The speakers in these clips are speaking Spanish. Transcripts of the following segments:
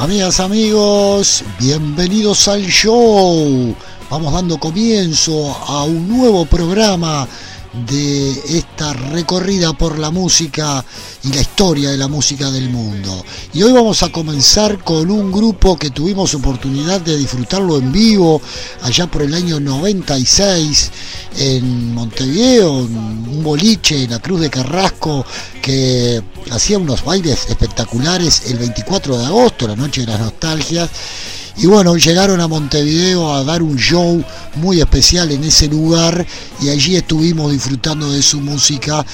Amigas, amigos, bienvenidos al show. Vamos dando comienzo a un nuevo programa de esta recorrida por la música y la historia de la música del mundo. Y hoy vamos a comenzar con un grupo que tuvimos oportunidad de disfrutarlo en vivo allá por el año 96 en Montevideo, un boliche en la Cruz de Carrasco que hacía unos bailes espectaculares el 24 de agosto, la noche de las nostalgias y bueno, llegaron a Montevideo a dar un show muy especial en ese lugar y allí estuvimos disfrutando de su música,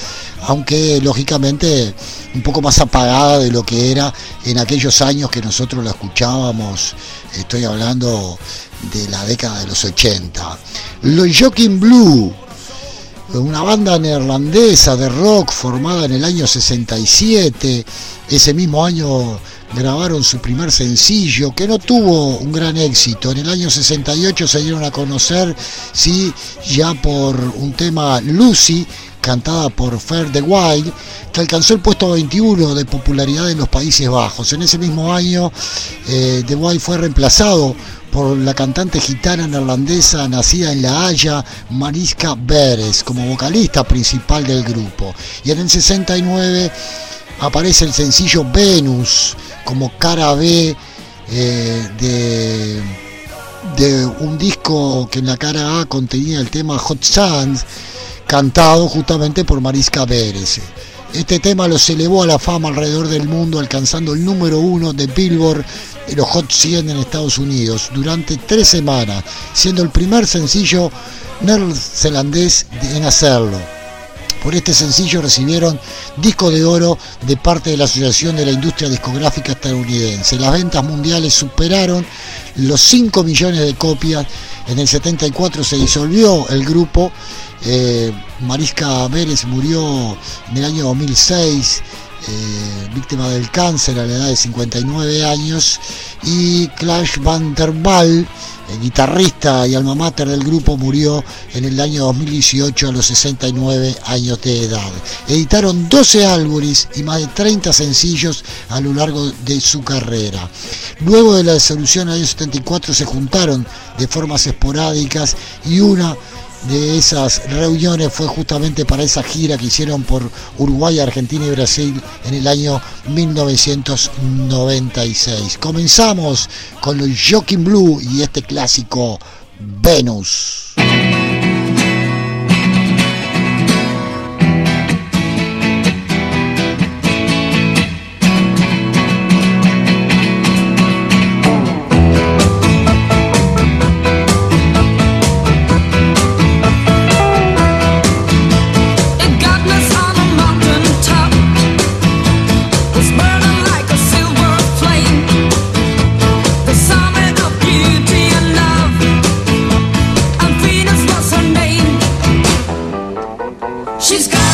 aunque lógicamente un poco más apagada de lo que era en aquellos años que nosotros la escuchábamos. Estoy hablando de la década de los 80. Los Joking Blue, una banda neerlandesa de rock formada en el año 67, ese mismo año grabaron su primer sencillo, que no tuvo un gran éxito. En el año 68 se dieron a conocer, sí, ya por un tema Lucy, cantada por Fair the Wild, que alcanzó el puesto 21 de popularidad en los Países Bajos. En ese mismo año, eh, The Wild fue reemplazado por la cantante gitana neerlandesa nacida en La Haya, Mariska Beres, como vocalista principal del grupo. Y en el 69 aparece el sencillo Venus, como cara B eh, de, un disco que en la cara A contenía el tema Hot Sands, cantado justamente por Mariska Pérez. Este tema los elevó a la fama alrededor del mundo, alcanzando el número uno de Billboard los Hot 100 en Estados Unidos durante tres semanas, siendo el primer sencillo neerlandés en hacerlo. Por este sencillo recibieron disco de oro de parte de la Asociación de la Industria Discográfica Estadounidense. Las ventas mundiales superaron los 5 millones de copias. En el 74 se disolvió el grupo. Eh, Mariska Vélez murió en el año 2006. Eh, víctima del cáncer a la edad de 59 años y Clash Van der Waal el guitarrista y alma mater del grupo, murió en el año 2018 a los 69 años de edad. Editaron 12 álbumes y más de 30 sencillos a lo largo de su carrera. Luego de la disolución en el año 74 se juntaron de formas esporádicas y una de esas reuniones fue justamente para esa gira que hicieron por Uruguay, Argentina y Brasil en el año 1996. Comenzamos con los Joking Blue y este clásico Venus. she's got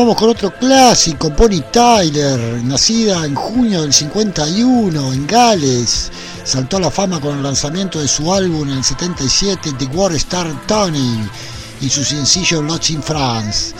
continuamos con otro clásico, Bonnie Tyler, nacida en junio del 51 en Gales. Saltó a la fama con el lanzamiento de su álbum en el 77, The War Star Tuning, y su sencillo Lost in France.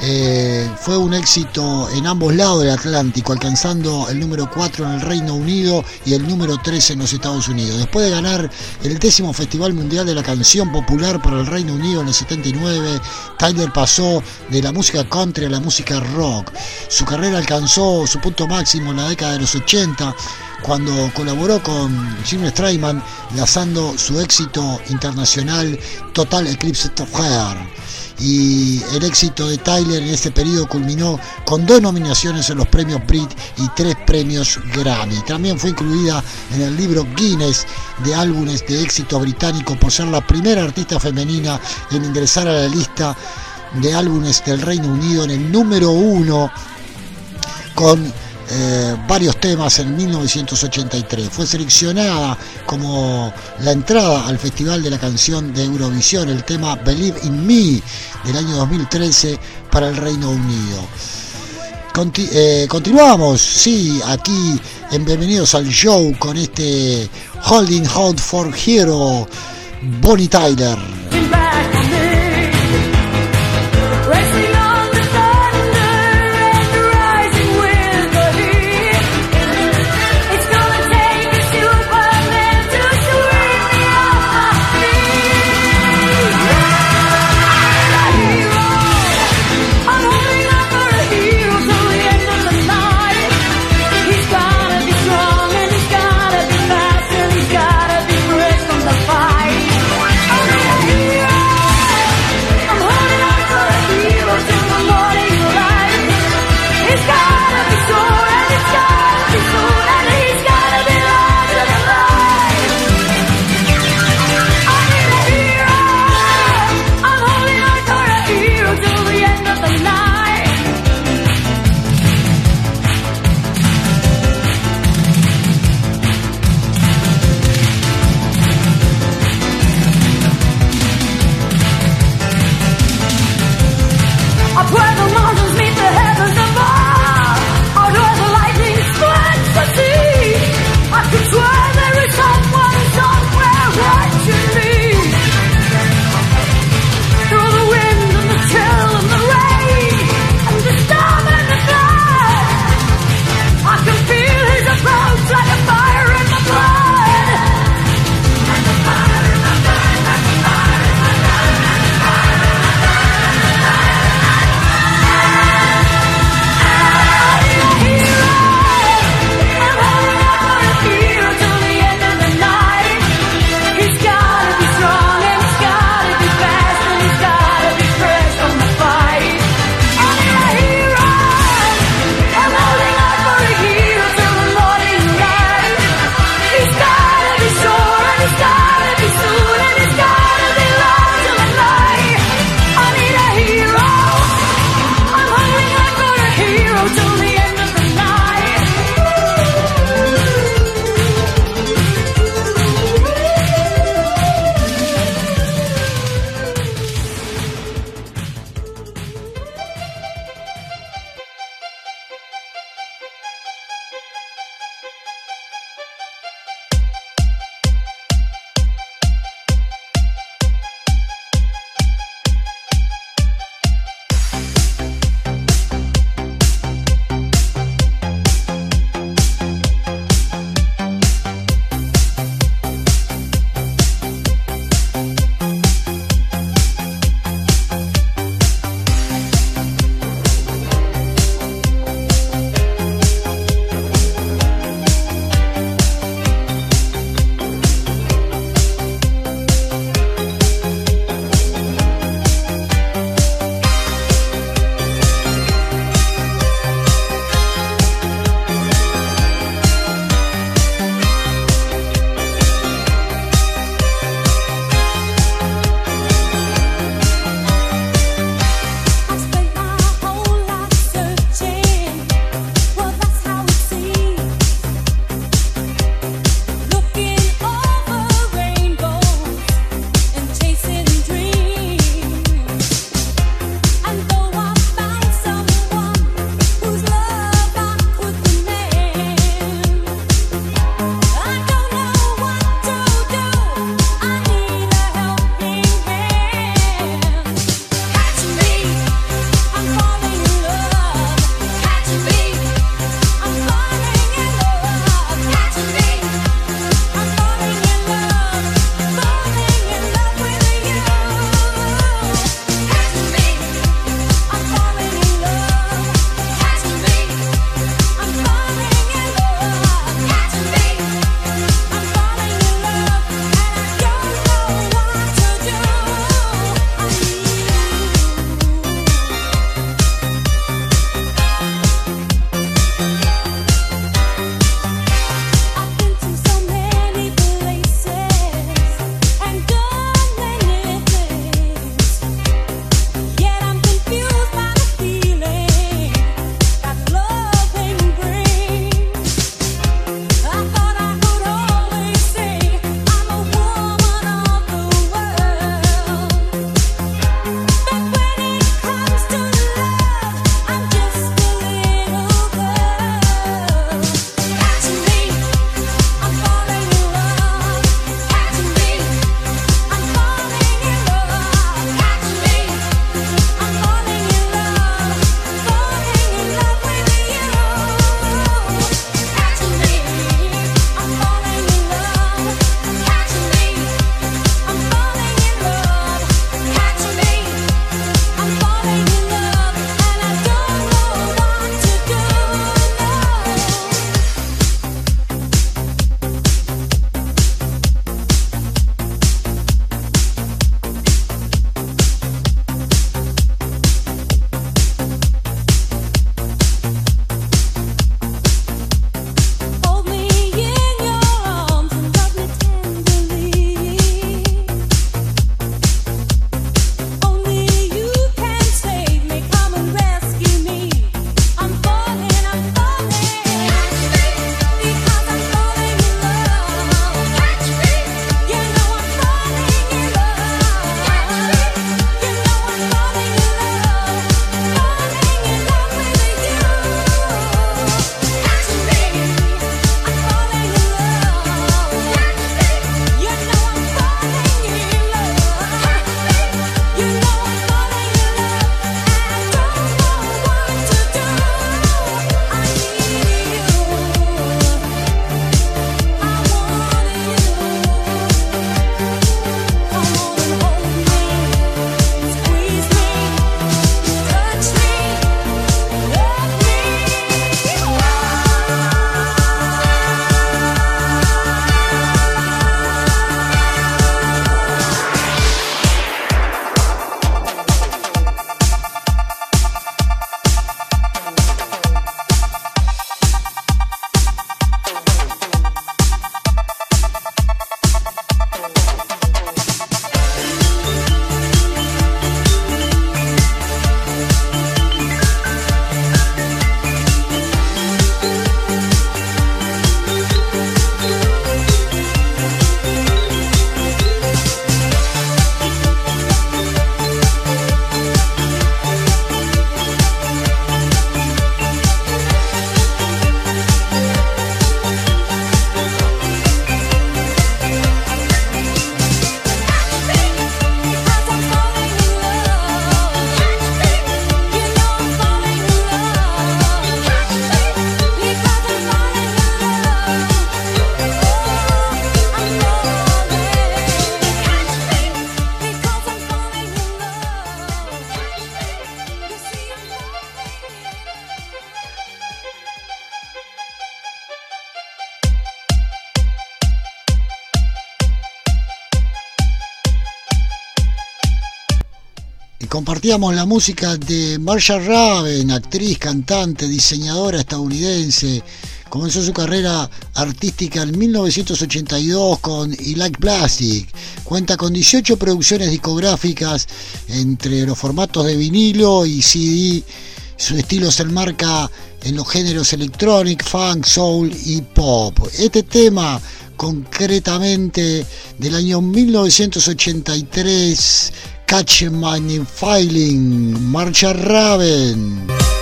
Eh, fue un éxito en ambos lados del Atlántico, alcanzando el número 4 en el Reino Unido y el número 3 en los Estados Unidos. Después de ganar el décimo Festival Mundial de la Canción Popular por el Reino Unido en el 79, Tyler pasó de la música country a la música rock. Su carrera alcanzó su punto máximo en la década de los 80 cuando colaboró con Jim Strayman lanzando su éxito internacional Total Eclipse of y el éxito de Tyler en este periodo culminó con dos nominaciones en los premios Brit y tres premios Grammy. También fue incluida en el libro Guinness de álbumes de éxito británico por ser la primera artista femenina en ingresar a la lista de álbumes del Reino Unido en el número uno con eh, varios temas en 1983. Fue seleccionada como la entrada al Festival de la Canción de Eurovisión, el tema Believe in Me del año 2013 para el Reino Unido. Eh, continuamos, sí, aquí en Bienvenidos al Show con este Holding Out for Hero, Bonnie Tyler. Compartíamos la música de Marsha Raven, actriz, cantante, diseñadora estadounidense. Comenzó su carrera artística en 1982 con I Plastic. Cuenta con 18 producciones discográficas entre los formatos de vinilo y CD. Su estilo se enmarca en los géneros electronic, funk, soul y pop. Este tema concretamente del año 1983 Catch My Filing, Marcha Raven.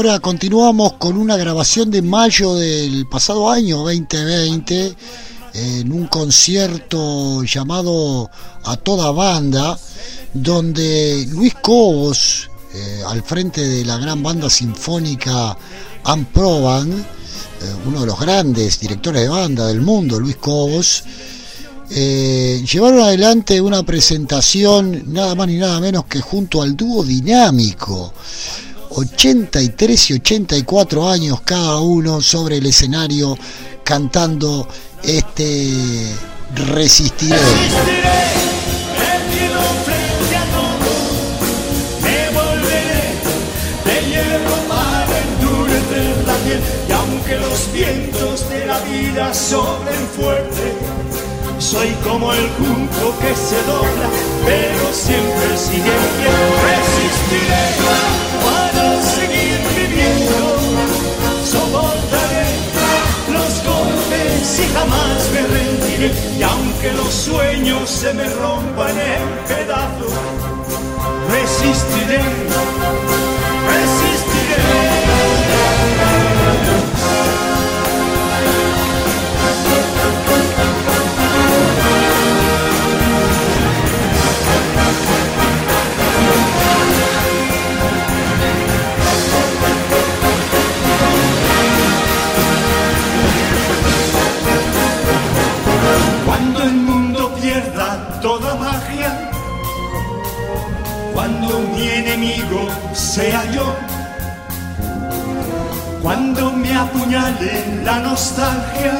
Ahora continuamos con una grabación de mayo del pasado año 2020 en un concierto llamado A Toda Banda, donde Luis Cobos, eh, al frente de la gran banda sinfónica Amproban, eh, uno de los grandes directores de banda del mundo, Luis Cobos, eh, llevaron adelante una presentación nada más ni nada menos que junto al dúo dinámico 83 y 84 años cada uno sobre el escenario cantando este Resistiré. Resistiré, aunque los vientos de la vida soplen fuerte, soy como el junco que se dobla, pero siempre sigue en. Resistiré jamás me rendiré. Y aunque los sueños se me rompan en pedazos, resistiré. Mi enemigo sea yo. Cuando me apuñale la nostalgia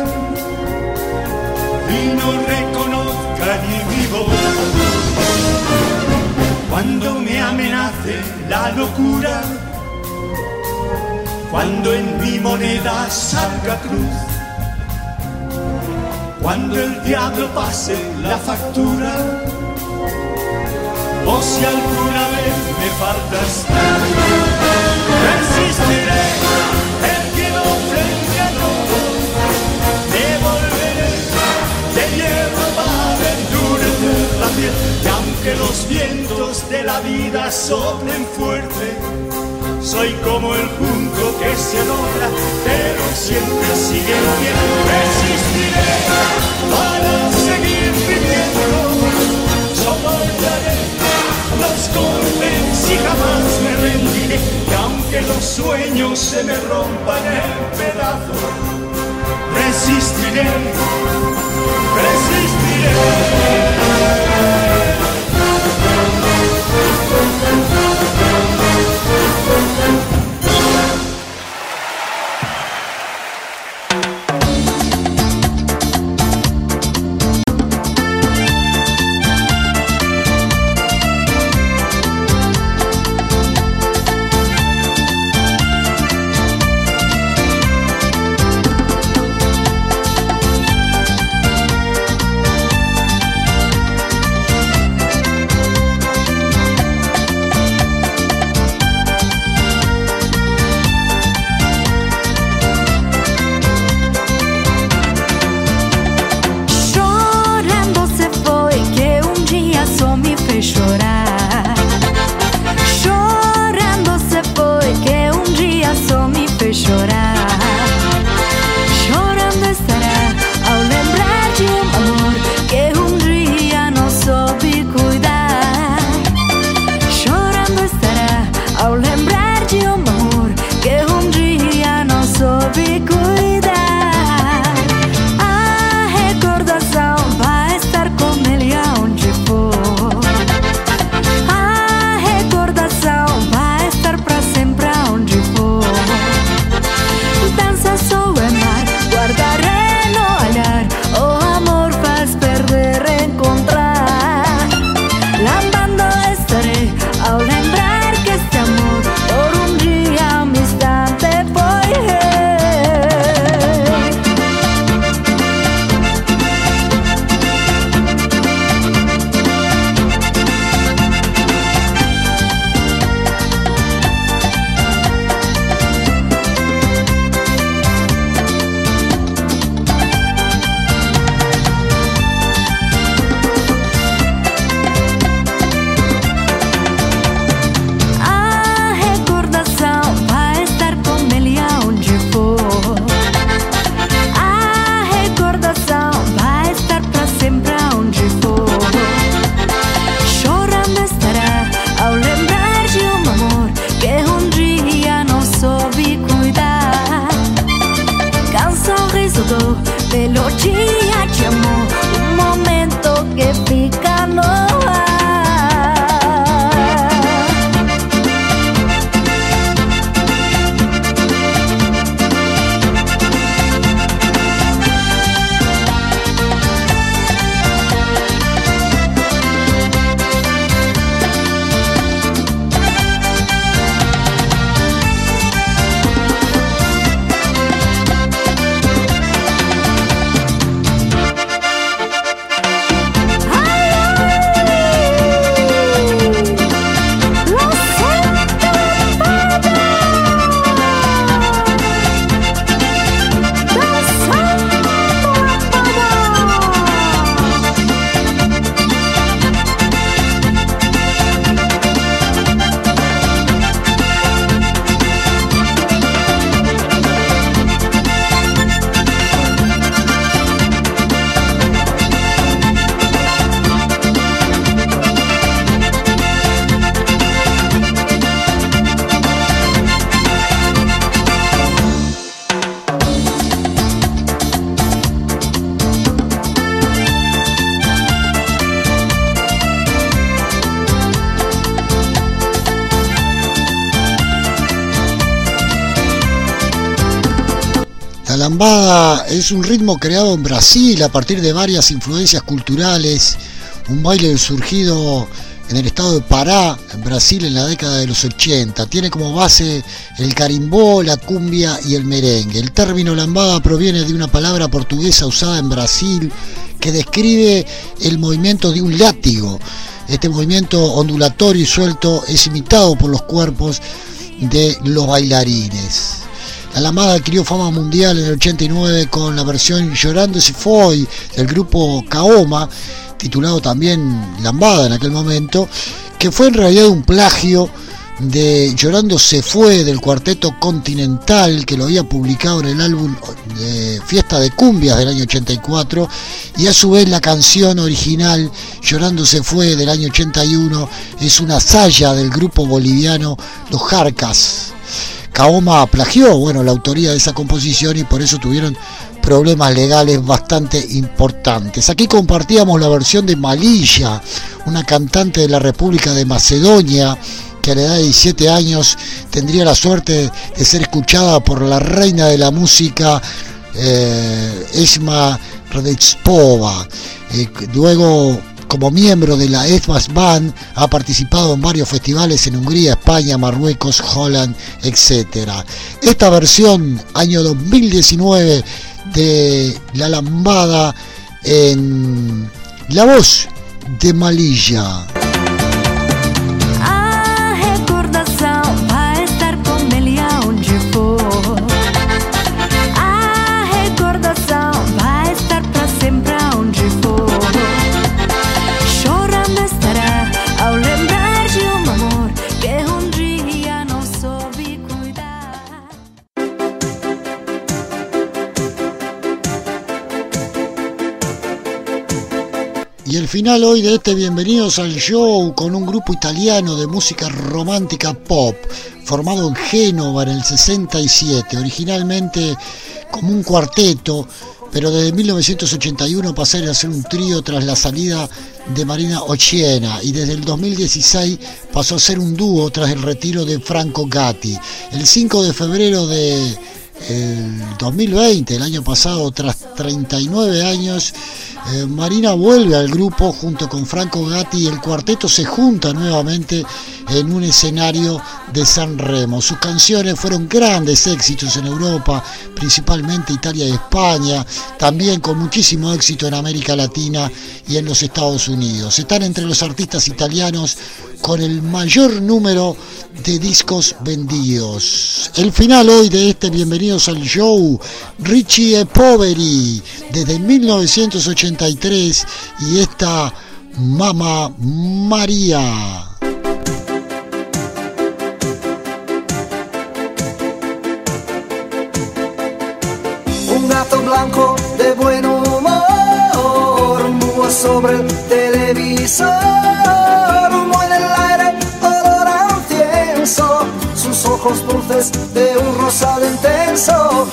y no reconozca ni mi voz. Cuando me amenace la locura, cuando en mi moneda salga cruz, cuando el diablo pase la factura o si alguna vez me faltas resistiré el miedo frente a todo, me volveré de hierro para endurecer la piel, y aunque los vientos de la vida soplen fuerte, soy como el junco que se dobla, pero siempre sigue en pie, los sueños se me rompan en pedazos, resistiré, resistiré. Es un ritmo creado en Brasil a partir de varias influencias culturales, un baile surgido en el estado de Pará, en Brasil, en la década de los 80. Tiene como base el carimbó, la cumbia y el merengue. El término lambada proviene de una palabra portuguesa usada en Brasil que describe el movimiento de un látigo. Este movimiento ondulatorio y suelto es imitado por los cuerpos de los bailarines. La lambada adquirió fama mundial en el 89 con la versión Llorando se fue del grupo Kaoma, titulado también Lambada en aquel momento, que fue en realidad un plagio de Llorando se fue del cuarteto Continental que lo había publicado en el álbum de Fiesta de Cumbias del año 84 y a su vez la canción original Llorando se fue del año 81 es una saya del grupo boliviano Los Jarcas. Kaoma plagió bueno, la autoría de esa composición y por eso tuvieron problemas legales bastante importantes. Aquí compartíamos la versión de Malilla, una cantante de la República de Macedonia que a la edad de 17 años tendría la suerte de ser escuchada por la reina de la música, eh, Esma Radetspova. Eh, luego, como miembro de la ESMAS Band, ha participado en varios festivales en Hungría, España, Marruecos, Holland, etc. Esta versión, año 2019, de La Lambada en la voz de Malilla. Final hoy de este Bienvenidos al Show con un grupo italiano de música romántica pop, formado en Génova en el 67, originalmente como un cuarteto, pero desde 1981 pasaron a ser un trío tras la salida de Marina Ochiena y desde el 2016 pasó a ser un dúo tras el retiro de Franco Gatti. El 5 de febrero de el 2020, el año pasado, tras 39 años, eh, Marina vuelve al grupo junto con Franco Gatti y el cuarteto se junta nuevamente en un escenario de San Remo. Sus canciones fueron grandes éxitos en Europa, principalmente Italia y España, también con muchísimo éxito en América Latina y en los Estados Unidos. Están entre los artistas italianos con el mayor número de discos vendidos. El final hoy de este Bienvenidos al Show, Richie e Poveri, desde 1983 y esta Mama María. Un gato blanco de buen humor, sobre el televisor ojos dulces de un rosado intenso.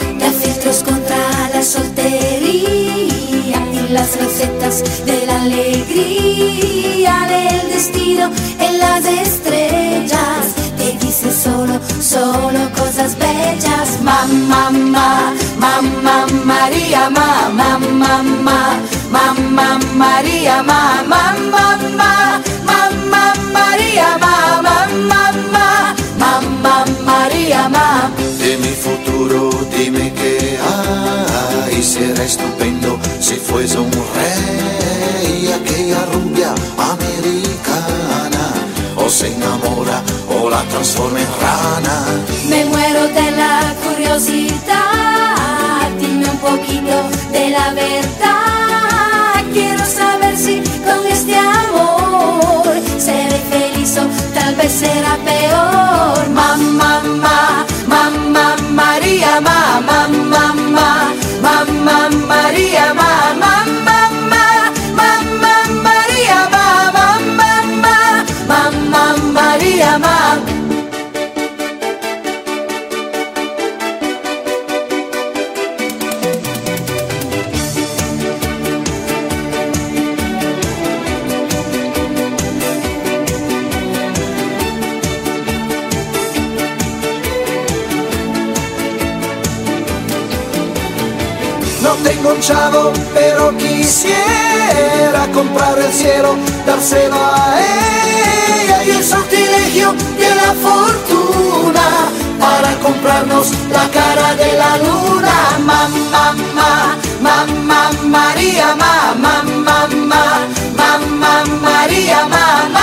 Las recetas de la alegría del destino en las estrellas. Te dice solo, solo cosas bellas. Mamá, mamá, mamá, María, mamá, mamá, mamá, María, mamá, mamá, mamá, María, mamá, mamá. Mamma María, mamá. Dime qué hay, será estupendo si fuese un rey, aquella rubia americana, o se enamora o la transforma en rana. Me muero de la curiosidad, dime un poquito de la verdad, quiero saber si con este amor seré feliz o tal vez será peor. Mamá, mamá, mamá, María, mamá, mamá, mamá, María, mamá, pero quisiera comprar el cielo, dárselo a ella y el sortilegio de la fortuna para comprarnos la cara de la luna. Mamá, mamá, mamá, María, mamá, mamá, mamá, María, mamá,